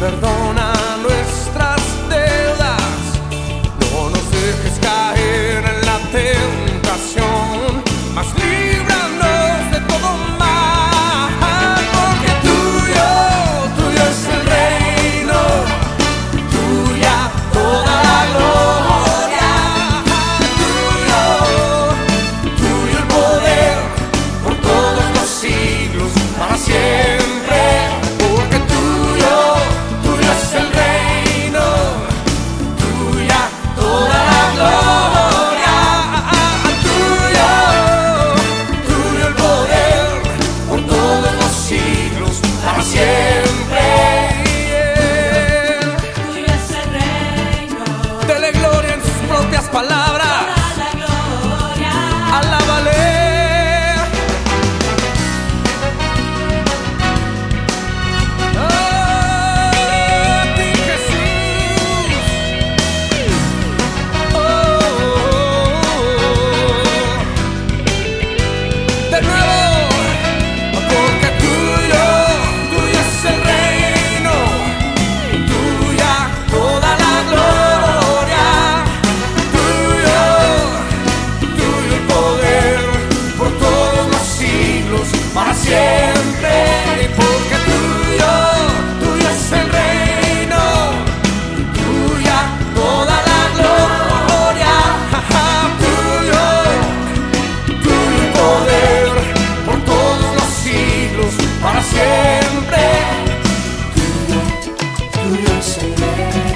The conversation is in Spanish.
perdón. propias palabras. day.